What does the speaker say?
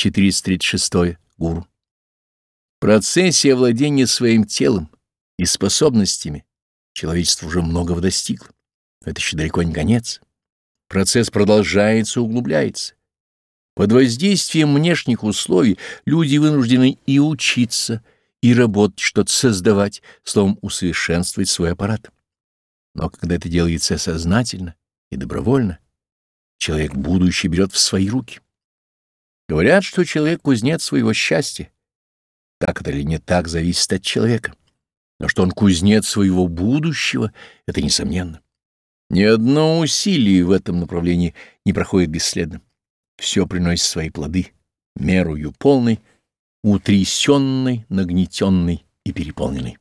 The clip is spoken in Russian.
436. Гуру. В процессе овладения своим телом и способностями человечество уже многого достигло. Это еще далеко не конец. Процесс продолжается, углубляется. Под воздействием внешних условий люди вынуждены и учиться, и работать, что-то создавать, словом, усовершенствовать свой аппарат. Но когда это делается сознательно и добровольно, человек будущее берет в свои руки. Говорят, что человек — кузнец своего счастья. Так это или не так, зависит от человека. Но что он кузнец своего будущего — это несомненно. Ни одно усилие в этом направлении не проходит бесследно. Все приносит свои плоды, мерою полной, утрясенной, нагнетенной и переполненной.